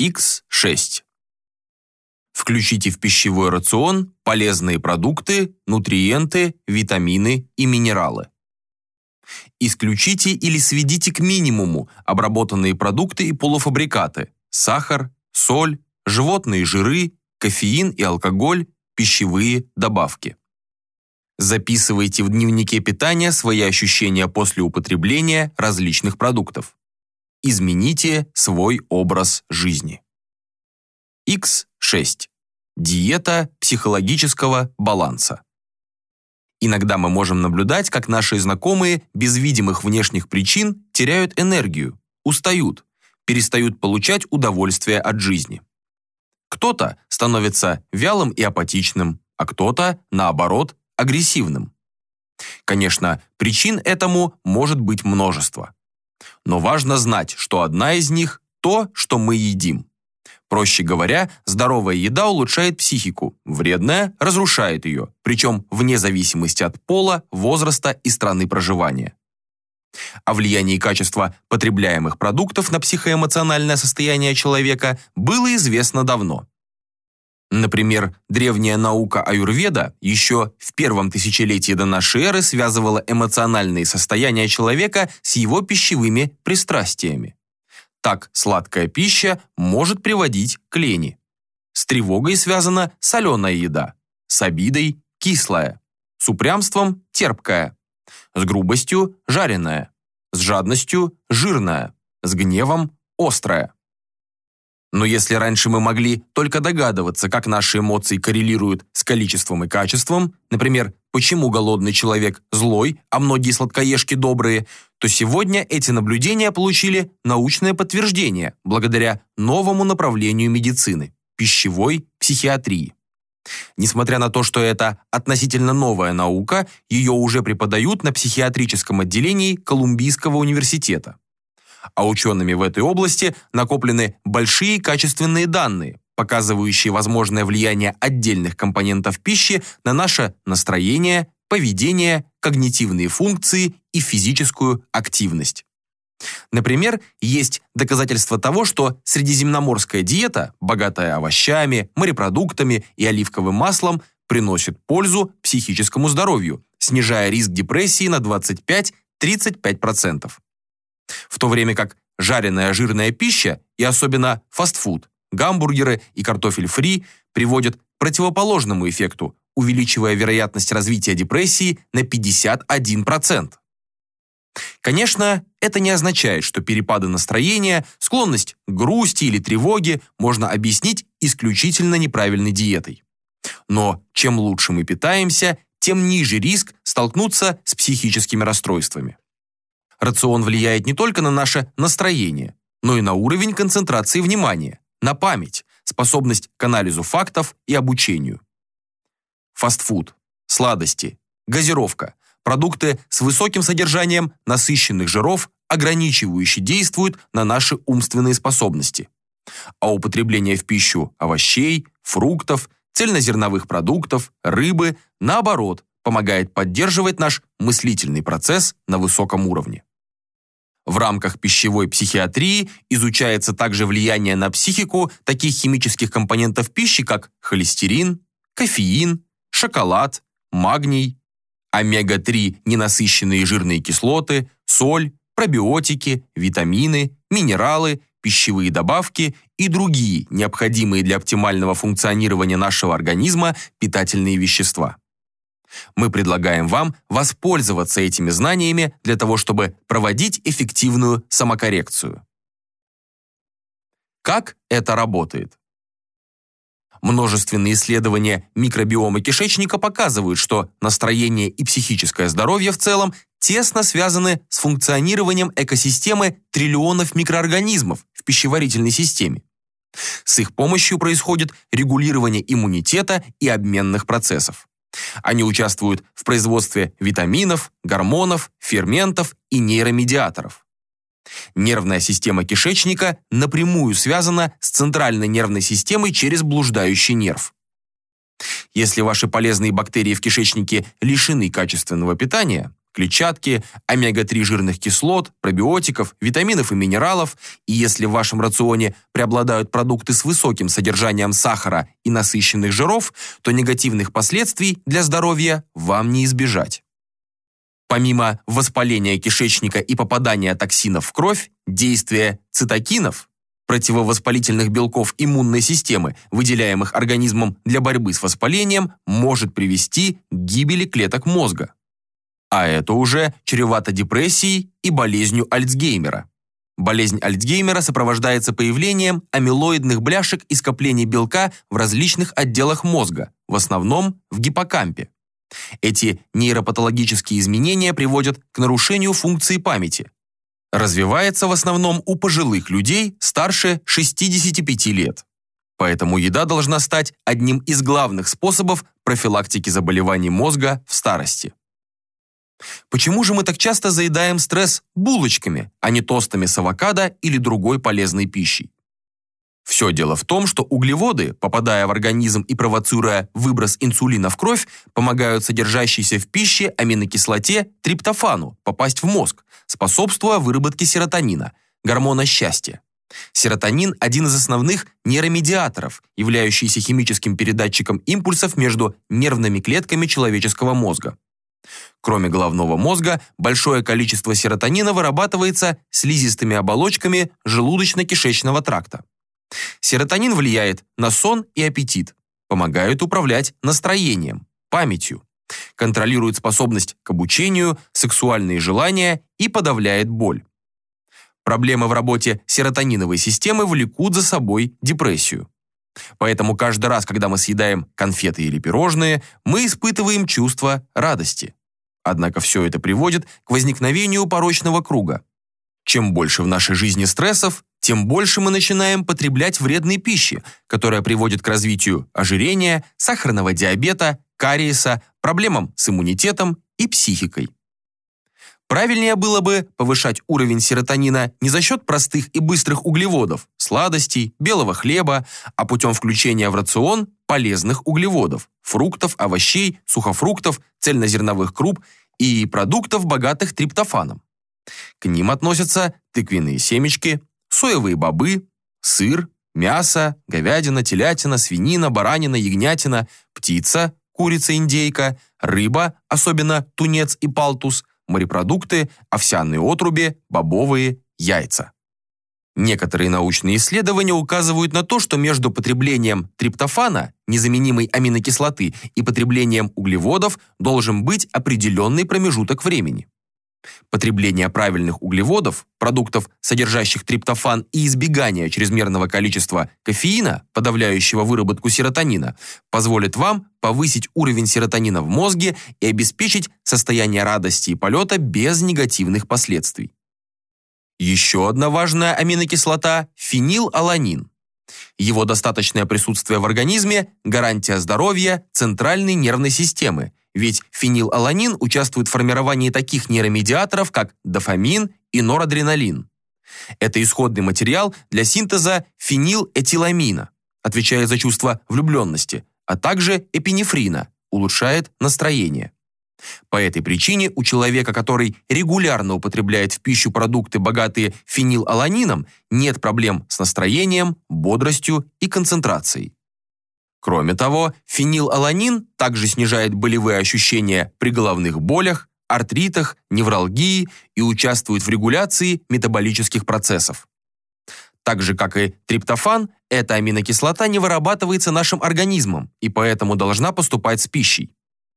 X6. Включите в пищевой рацион полезные продукты, нутриенты, витамины и минералы. Исключите или сведите к минимуму обработанные продукты и полуфабрикаты, сахар, соль, животные жиры, кофеин и алкоголь, пищевые добавки. Записывайте в дневнике питания свои ощущения после употребления различных продуктов. Измените свой образ жизни. X6. Диета психологического баланса. Иногда мы можем наблюдать, как наши знакомые без видимых внешних причин теряют энергию, устают, перестают получать удовольствие от жизни. Кто-то становится вялым и апатичным, а кто-то, наоборот, агрессивным. Конечно, причин этому может быть множество. Но важно знать, что одна из них – то, что мы едим. Проще говоря, здоровая еда улучшает психику, вредная разрушает ее, причем вне зависимости от пола, возраста и страны проживания. О влиянии качества потребляемых продуктов на психоэмоциональное состояние человека было известно давно. Например, древняя наука аюрведа еще в первом тысячелетии до нашей эры связывала эмоциональные состояния человека с его пищевыми пристрастиями. Так сладкая пища может приводить к лени. С тревогой связана соленая еда, с обидой – кислая, с упрямством – терпкая, с грубостью – жареная, с жадностью – жирная, с гневом – острая. Но если раньше мы могли только догадываться, как наши эмоции коррелируют с количеством и качеством, например, почему голодный человек злой, а многие сладкоежки добрые, то сегодня эти наблюдения получили научное подтверждение благодаря новому направлению медицины – пищевой психиатрии. Несмотря на то, что это относительно новая наука, ее уже преподают на психиатрическом отделении Колумбийского университета а учеными в этой области накоплены большие качественные данные, показывающие возможное влияние отдельных компонентов пищи на наше настроение, поведение, когнитивные функции и физическую активность. Например, есть доказательства того, что средиземноморская диета, богатая овощами, морепродуктами и оливковым маслом, приносит пользу психическому здоровью, снижая риск депрессии на 25-35% в то время как жареная жирная пища и особенно фастфуд, гамбургеры и картофель фри приводят к противоположному эффекту, увеличивая вероятность развития депрессии на 51%. Конечно, это не означает, что перепады настроения, склонность к грусти или тревоге можно объяснить исключительно неправильной диетой. Но чем лучше мы питаемся, тем ниже риск столкнуться с психическими расстройствами. Рацион влияет не только на наше настроение, но и на уровень концентрации внимания, на память, способность к анализу фактов и обучению. Фастфуд, сладости, газировка, продукты с высоким содержанием насыщенных жиров ограничивающе действуют на наши умственные способности. А употребление в пищу овощей, фруктов, цельнозерновых продуктов, рыбы, наоборот, помогает поддерживать наш мыслительный процесс на высоком уровне. В рамках пищевой психиатрии изучается также влияние на психику таких химических компонентов пищи, как холестерин, кофеин, шоколад, магний, омега-3 ненасыщенные жирные кислоты, соль, пробиотики, витамины, минералы, пищевые добавки и другие необходимые для оптимального функционирования нашего организма питательные вещества. Мы предлагаем вам воспользоваться этими знаниями для того, чтобы проводить эффективную самокоррекцию. Как это работает? Множественные исследования микробиома кишечника показывают, что настроение и психическое здоровье в целом тесно связаны с функционированием экосистемы триллионов микроорганизмов в пищеварительной системе. С их помощью происходит регулирование иммунитета и обменных процессов. Они участвуют в производстве витаминов, гормонов, ферментов и нейромедиаторов. Нервная система кишечника напрямую связана с центральной нервной системой через блуждающий нерв. Если ваши полезные бактерии в кишечнике лишены качественного питания, клетчатки, омега-3 жирных кислот, пробиотиков, витаминов и минералов, и если в вашем рационе преобладают продукты с высоким содержанием сахара и насыщенных жиров, то негативных последствий для здоровья вам не избежать. Помимо воспаления кишечника и попадания токсинов в кровь, действие цитокинов, противовоспалительных белков иммунной системы, выделяемых организмом для борьбы с воспалением, может привести к гибели клеток мозга. А это уже чревато депрессией и болезнью Альцгеймера. Болезнь Альцгеймера сопровождается появлением амилоидных бляшек и скоплений белка в различных отделах мозга, в основном в гиппокампе. Эти нейропатологические изменения приводят к нарушению функции памяти. Развивается в основном у пожилых людей старше 65 лет. Поэтому еда должна стать одним из главных способов профилактики заболеваний мозга в старости. Почему же мы так часто заедаем стресс булочками, а не тостами с авокадо или другой полезной пищей? Все дело в том, что углеводы, попадая в организм и провоцируя выброс инсулина в кровь, помогают содержащейся в пище аминокислоте триптофану попасть в мозг, способствуя выработке серотонина, гормона счастья. Серотонин – один из основных нейромедиаторов, являющийся химическим передатчиком импульсов между нервными клетками человеческого мозга. Кроме головного мозга, большое количество серотонина вырабатывается слизистыми оболочками желудочно-кишечного тракта. Серотонин влияет на сон и аппетит, помогает управлять настроением, памятью, контролирует способность к обучению, сексуальные желания и подавляет боль. Проблемы в работе серотониновой системы влекут за собой депрессию. Поэтому каждый раз, когда мы съедаем конфеты или пирожные, мы испытываем чувство радости. Однако все это приводит к возникновению порочного круга. Чем больше в нашей жизни стрессов, тем больше мы начинаем потреблять вредной пищи, которая приводит к развитию ожирения, сахарного диабета, кариеса, проблемам с иммунитетом и психикой. Правильнее было бы повышать уровень серотонина не за счет простых и быстрых углеводов, сладостей, белого хлеба, а путем включения в рацион полезных углеводов, фруктов, овощей, сухофруктов, цельнозерновых круп и продуктов, богатых триптофаном. К ним относятся тыквенные семечки, соевые бобы, сыр, мясо, говядина, телятина, свинина, баранина, ягнятина, птица, курица-индейка, рыба, особенно тунец и палтус, морепродукты, овсяные отруби, бобовые, яйца. Некоторые научные исследования указывают на то, что между потреблением триптофана, незаменимой аминокислоты, и потреблением углеводов должен быть определенный промежуток времени. Потребление правильных углеводов, продуктов, содержащих триптофан и избегание чрезмерного количества кофеина, подавляющего выработку серотонина, позволит вам повысить уровень серотонина в мозге и обеспечить состояние радости и полета без негативных последствий. Еще одна важная аминокислота – фенилаланин. Его достаточное присутствие в организме – гарантия здоровья центральной нервной системы – ведь фенилаланин участвует в формировании таких нейромедиаторов, как дофамин и норадреналин. Это исходный материал для синтеза фенилэтиламина, отвечает за чувство влюбленности, а также эпинефрина, улучшает настроение. По этой причине у человека, который регулярно употребляет в пищу продукты, богатые фенилаланином, нет проблем с настроением, бодростью и концентрацией. Кроме того, фенилаланин также снижает болевые ощущения при головных болях, артритах, невралгии и участвует в регуляции метаболических процессов. Так же, как и триптофан, эта аминокислота не вырабатывается нашим организмом и поэтому должна поступать с пищей.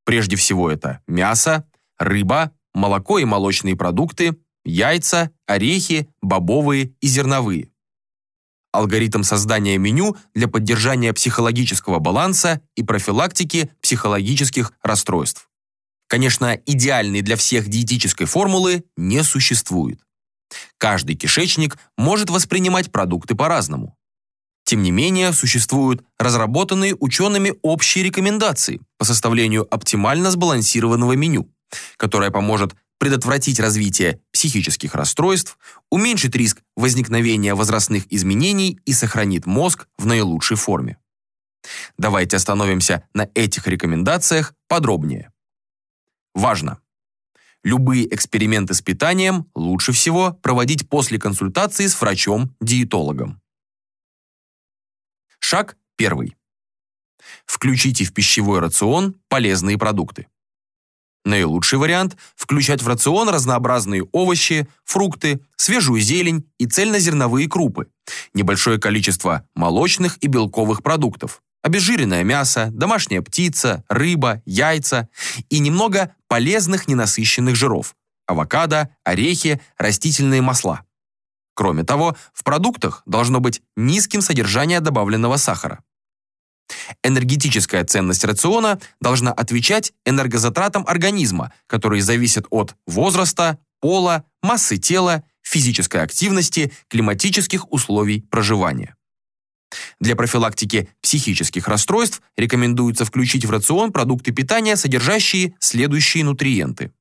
Прежде всего это мясо, рыба, молоко и молочные продукты, яйца, орехи, бобовые и зерновые алгоритм создания меню для поддержания психологического баланса и профилактики психологических расстройств. Конечно, идеальной для всех диетической формулы не существует. Каждый кишечник может воспринимать продукты по-разному. Тем не менее, существуют разработанные учеными общие рекомендации по составлению оптимально сбалансированного меню, которое поможет предотвратить развитие психических расстройств, уменьшит риск возникновения возрастных изменений и сохранит мозг в наилучшей форме. Давайте остановимся на этих рекомендациях подробнее. Важно! Любые эксперименты с питанием лучше всего проводить после консультации с врачом-диетологом. Шаг первый. Включите в пищевой рацион полезные продукты. Наилучший вариант – включать в рацион разнообразные овощи, фрукты, свежую зелень и цельнозерновые крупы, небольшое количество молочных и белковых продуктов, обезжиренное мясо, домашняя птица, рыба, яйца и немного полезных ненасыщенных жиров – авокадо, орехи, растительные масла. Кроме того, в продуктах должно быть низким содержание добавленного сахара. Энергетическая ценность рациона должна отвечать энергозатратам организма, которые зависят от возраста, пола, массы тела, физической активности, климатических условий проживания. Для профилактики психических расстройств рекомендуется включить в рацион продукты питания, содержащие следующие нутриенты.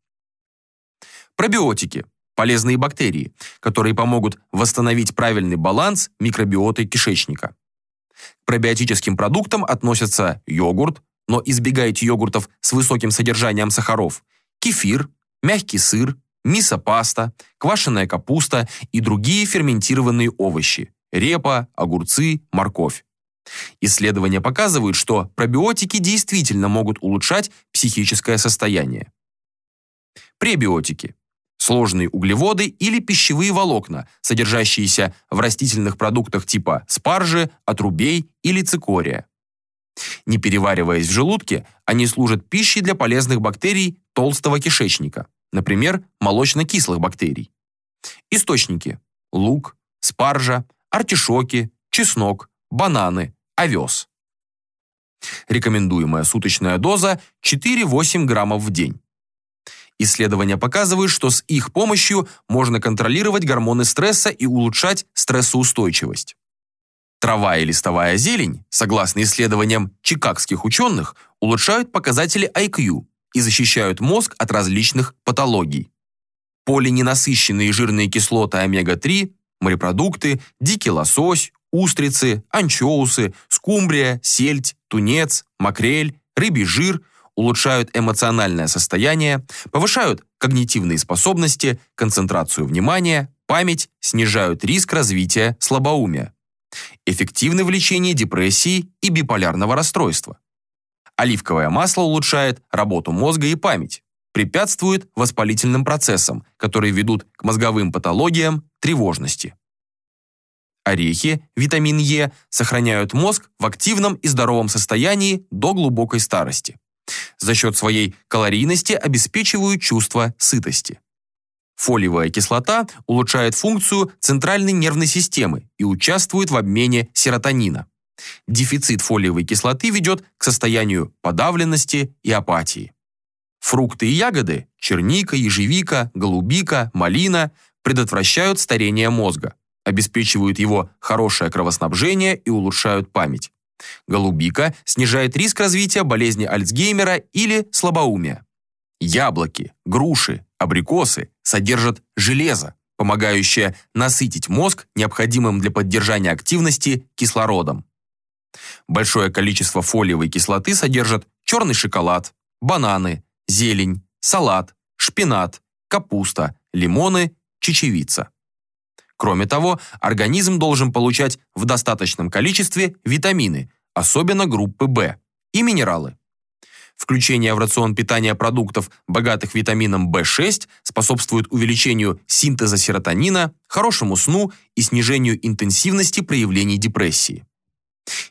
Пробиотики – полезные бактерии, которые помогут восстановить правильный баланс микробиоты кишечника. К пробиотическим продуктам относятся йогурт, но избегайте йогуртов с высоким содержанием сахаров, кефир, мягкий сыр, мисо-паста, квашеная капуста и другие ферментированные овощи, репа, огурцы, морковь. Исследования показывают, что пробиотики действительно могут улучшать психическое состояние. Пребиотики сложные углеводы или пищевые волокна, содержащиеся в растительных продуктах типа спаржи, отрубей или цикория. Не перевариваясь в желудке, они служат пищей для полезных бактерий толстого кишечника, например, молочно-кислых бактерий. Источники – лук, спаржа, артишоки, чеснок, бананы, овес. Рекомендуемая суточная доза – 4-8 граммов в день. Исследования показывают, что с их помощью можно контролировать гормоны стресса и улучшать стрессоустойчивость. Трава и листовая зелень, согласно исследованиям чикагских ученых, улучшают показатели IQ и защищают мозг от различных патологий. Полиненасыщенные жирные кислоты омега-3, морепродукты, дикий лосось, устрицы, анчоусы, скумбрия, сельдь, тунец, макрель, рыбий жир – улучшают эмоциональное состояние, повышают когнитивные способности, концентрацию внимания, память, снижают риск развития слабоумия. Эффективны в лечении депрессии и биполярного расстройства. Оливковое масло улучшает работу мозга и память, препятствует воспалительным процессам, которые ведут к мозговым патологиям, тревожности. Орехи, витамин Е, сохраняют мозг в активном и здоровом состоянии до глубокой старости за счет своей калорийности обеспечивают чувство сытости. Фолиевая кислота улучшает функцию центральной нервной системы и участвует в обмене серотонина. Дефицит фолиевой кислоты ведет к состоянию подавленности и апатии. Фрукты и ягоды – черника, ежевика, голубика, малина – предотвращают старение мозга, обеспечивают его хорошее кровоснабжение и улучшают память. Голубика снижает риск развития болезни Альцгеймера или слабоумия. Яблоки, груши, абрикосы содержат железо, помогающее насытить мозг необходимым для поддержания активности кислородом. Большое количество фолиевой кислоты содержат черный шоколад, бананы, зелень, салат, шпинат, капуста, лимоны, чечевица. Кроме того, организм должен получать в достаточном количестве витамины, особенно группы В, и минералы. Включение в рацион питания продуктов, богатых витамином В6, способствует увеличению синтеза серотонина, хорошему сну и снижению интенсивности проявлений депрессии.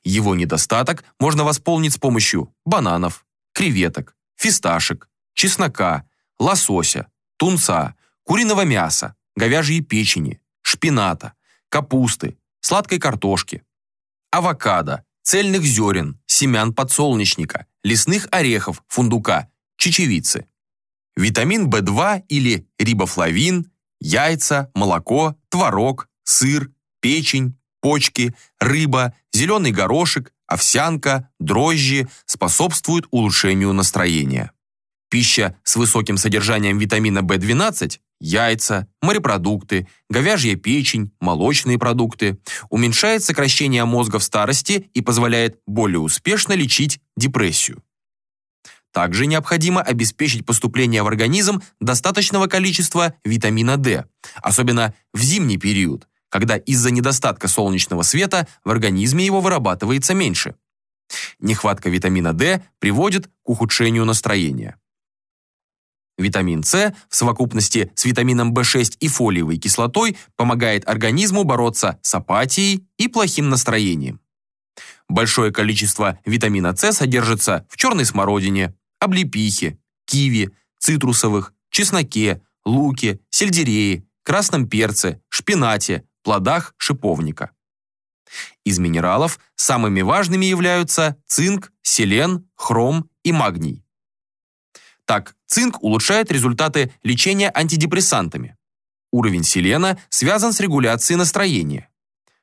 Его недостаток можно восполнить с помощью бананов, креветок, фисташек, чеснока, лосося, тунца, куриного мяса, говяжьей печени, шпината, капусты, сладкой картошки, авокадо, цельных зерен, семян подсолнечника, лесных орехов, фундука, чечевицы. Витамин В2 или рибофлавин, яйца, молоко, творог, сыр, печень, почки, рыба, зеленый горошек, овсянка, дрожжи способствуют улучшению настроения. Пища с высоким содержанием витамина В12 яйца, морепродукты, говяжья печень, молочные продукты, уменьшает сокращение мозга в старости и позволяет более успешно лечить депрессию. Также необходимо обеспечить поступление в организм достаточного количества витамина D, особенно в зимний период, когда из-за недостатка солнечного света в организме его вырабатывается меньше. Нехватка витамина D приводит к ухудшению настроения. Витамин С в совокупности с витамином В6 и фолиевой кислотой помогает организму бороться с апатией и плохим настроением. Большое количество витамина С содержится в черной смородине, облепихе, киви, цитрусовых, чесноке, луке, сельдерее, красном перце, шпинате, плодах шиповника. Из минералов самыми важными являются цинк, селен, хром и магний. Так, цинк улучшает результаты лечения антидепрессантами. Уровень селена связан с регуляцией настроения.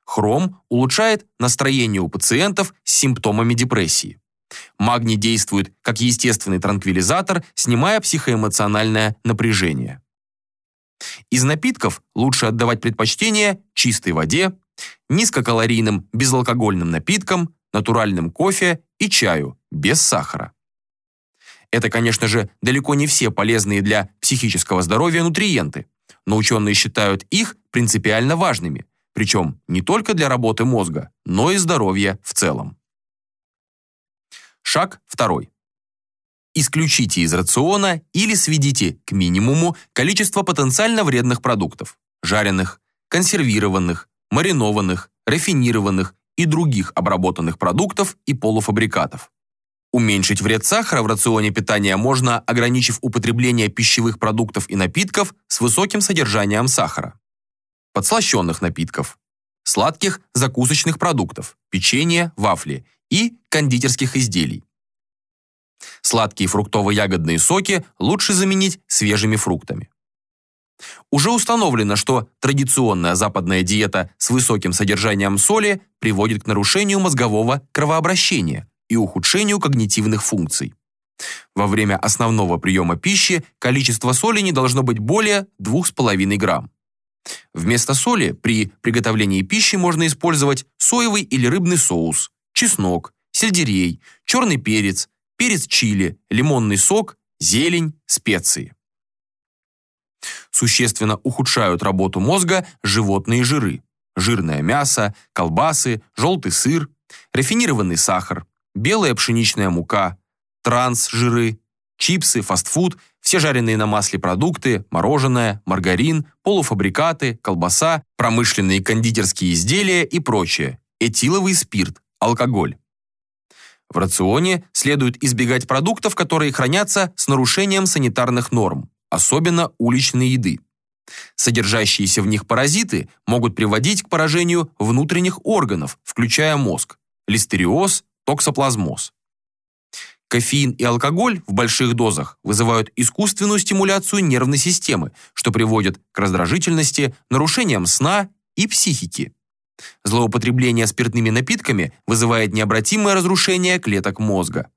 Хром улучшает настроение у пациентов с симптомами депрессии. Магний действует как естественный транквилизатор, снимая психоэмоциональное напряжение. Из напитков лучше отдавать предпочтение чистой воде, низкокалорийным безалкогольным напиткам, натуральным кофе и чаю без сахара. Это, конечно же, далеко не все полезные для психического здоровья нутриенты, но ученые считают их принципиально важными, причем не только для работы мозга, но и здоровья в целом. Шаг второй. Исключите из рациона или сведите к минимуму количество потенциально вредных продуктов – жареных, консервированных, маринованных, рафинированных и других обработанных продуктов и полуфабрикатов. Уменьшить вред сахара в рационе питания можно, ограничив употребление пищевых продуктов и напитков с высоким содержанием сахара. Подслащенных напитков, сладких закусочных продуктов, печенье, вафли и кондитерских изделий. Сладкие фруктово-ягодные соки лучше заменить свежими фруктами. Уже установлено, что традиционная западная диета с высоким содержанием соли приводит к нарушению мозгового кровообращения и ухудшению когнитивных функций. Во время основного приема пищи количество соли не должно быть более 2,5 грамм. Вместо соли при приготовлении пищи можно использовать соевый или рыбный соус, чеснок, сельдерей, черный перец, перец чили, лимонный сок, зелень, специи. Существенно ухудшают работу мозга животные жиры. Жирное мясо, колбасы, желтый сыр, рафинированный сахар, белая пшеничная мука, транс-жиры, чипсы, фастфуд, все жареные на масле продукты, мороженое, маргарин, полуфабрикаты, колбаса, промышленные кондитерские изделия и прочее, этиловый спирт, алкоголь. В рационе следует избегать продуктов, которые хранятся с нарушением санитарных норм, особенно уличной еды. Содержащиеся в них паразиты могут приводить к поражению внутренних органов, включая мозг, листериоз, токсоплазмоз. Кофеин и алкоголь в больших дозах вызывают искусственную стимуляцию нервной системы, что приводит к раздражительности, нарушениям сна и психики. Злоупотребление спиртными напитками вызывает необратимое разрушение клеток мозга.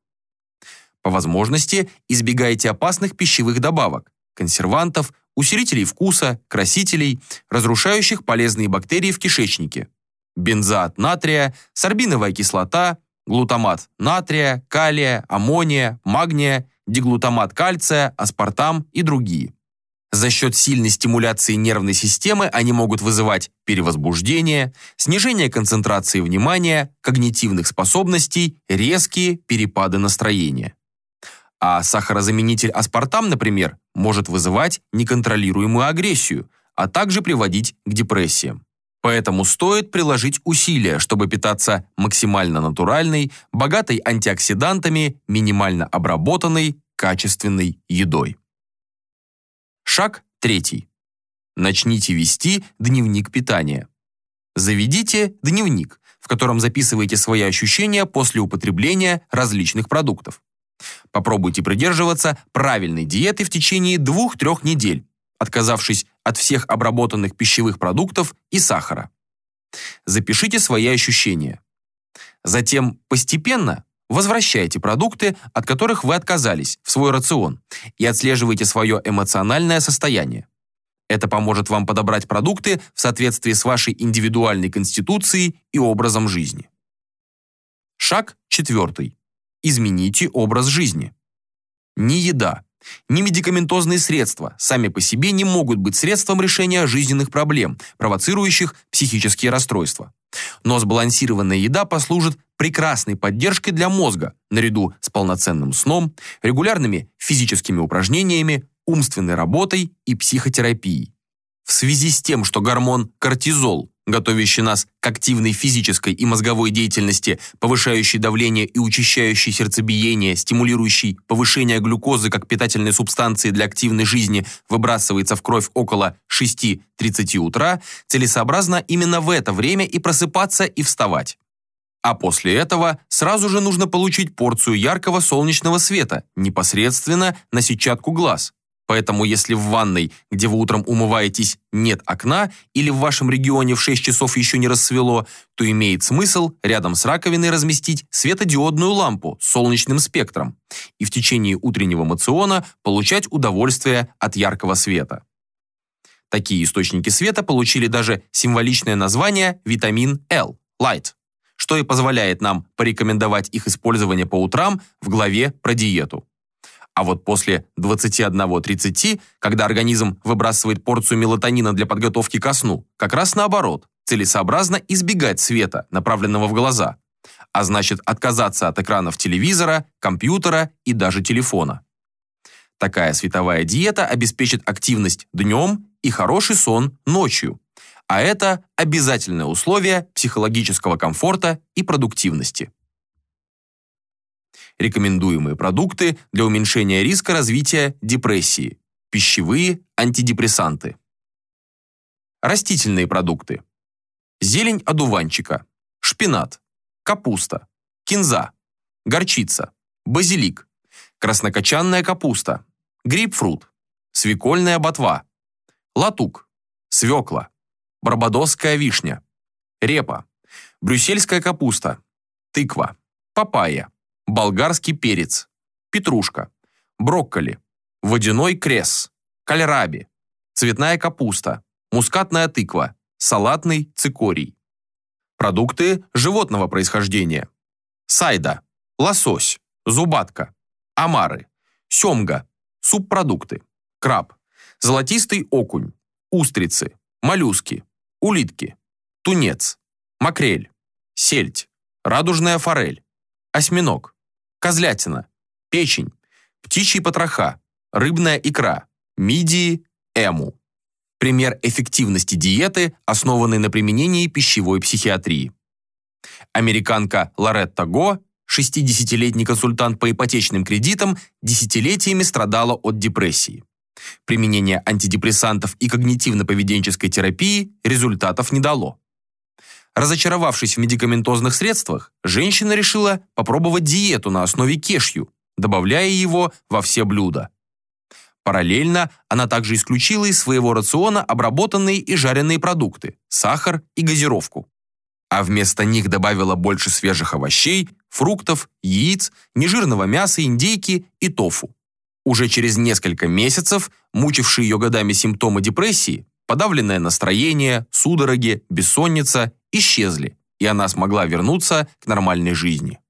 По возможности избегайте опасных пищевых добавок, консервантов, усилителей вкуса, красителей, разрушающих полезные бактерии в кишечнике. Бензоат натрия, сорбиновая кислота, глутамат натрия, калия, аммония, магния, диглутамат кальция, аспартам и другие. За счет сильной стимуляции нервной системы они могут вызывать перевозбуждение, снижение концентрации внимания, когнитивных способностей, резкие перепады настроения. А сахарозаменитель аспартам, например, может вызывать неконтролируемую агрессию, а также приводить к депрессиям. Поэтому стоит приложить усилия, чтобы питаться максимально натуральной, богатой антиоксидантами, минимально обработанной, качественной едой. Шаг третий. Начните вести дневник питания. Заведите дневник, в котором записывайте свои ощущения после употребления различных продуктов. Попробуйте придерживаться правильной диеты в течение 2-3 недель, отказавшись от всех обработанных пищевых продуктов и сахара. Запишите свои ощущения. Затем постепенно возвращайте продукты, от которых вы отказались, в свой рацион и отслеживайте свое эмоциональное состояние. Это поможет вам подобрать продукты в соответствии с вашей индивидуальной конституцией и образом жизни. Шаг четвертый. Измените образ жизни. Ни еда, ни медикаментозные средства сами по себе не могут быть средством решения жизненных проблем, провоцирующих психические расстройства. Но сбалансированная еда послужит прекрасной поддержкой для мозга, наряду с полноценным сном, регулярными физическими упражнениями, умственной работой и психотерапией. В связи с тем, что гормон кортизол готовящий нас к активной физической и мозговой деятельности, повышающий давление и учащающий сердцебиение, стимулирующий повышение глюкозы как питательной субстанции для активной жизни, выбрасывается в кровь около 6-30 утра, целесообразно именно в это время и просыпаться и вставать. А после этого сразу же нужно получить порцию яркого солнечного света непосредственно на сетчатку глаз. Поэтому если в ванной, где вы утром умываетесь, нет окна или в вашем регионе в 6 часов еще не рассвело, то имеет смысл рядом с раковиной разместить светодиодную лампу с солнечным спектром и в течение утреннего мациона получать удовольствие от яркого света. Такие источники света получили даже символичное название витамин L – light, что и позволяет нам порекомендовать их использование по утрам в главе про диету. А вот после 21-30, когда организм выбрасывает порцию мелатонина для подготовки ко сну, как раз наоборот, целесообразно избегать света, направленного в глаза, а значит отказаться от экранов телевизора, компьютера и даже телефона. Такая световая диета обеспечит активность днем и хороший сон ночью, а это обязательное условие психологического комфорта и продуктивности рекомендуемые продукты для уменьшения риска развития депрессии, пищевые антидепрессанты. Растительные продукты. Зелень одуванчика, шпинат, капуста, кинза, горчица, базилик, краснокочанная капуста, грейпфрут, свекольная ботва, латук, свекла, барбадосская вишня, репа, брюссельская капуста, тыква, папайя, болгарский перец, петрушка, брокколи, водяной крес, кальраби, цветная капуста, мускатная тыква, салатный цикорий. Продукты животного происхождения. Сайда, лосось, зубатка, омары, семга, субпродукты, краб, золотистый окунь, устрицы, моллюски, улитки, тунец, макрель, сельдь, радужная форель, осьминог, козлятина, печень, птичьи потроха, рыбная икра, мидии, эму. Пример эффективности диеты, основанной на применении пищевой психиатрии. Американка Лоретта Го, 60-летний консультант по ипотечным кредитам, десятилетиями страдала от депрессии. Применение антидепрессантов и когнитивно-поведенческой терапии результатов не дало. Разочаровавшись в медикаментозных средствах, женщина решила попробовать диету на основе кешью, добавляя его во все блюда. Параллельно она также исключила из своего рациона обработанные и жареные продукты, сахар и газировку. А вместо них добавила больше свежих овощей, фруктов, яиц, нежирного мяса, индейки и тофу. Уже через несколько месяцев мучившие ее годами симптомы депрессии, подавленное настроение, судороги, бессонница исчезли, и она смогла вернуться к нормальной жизни.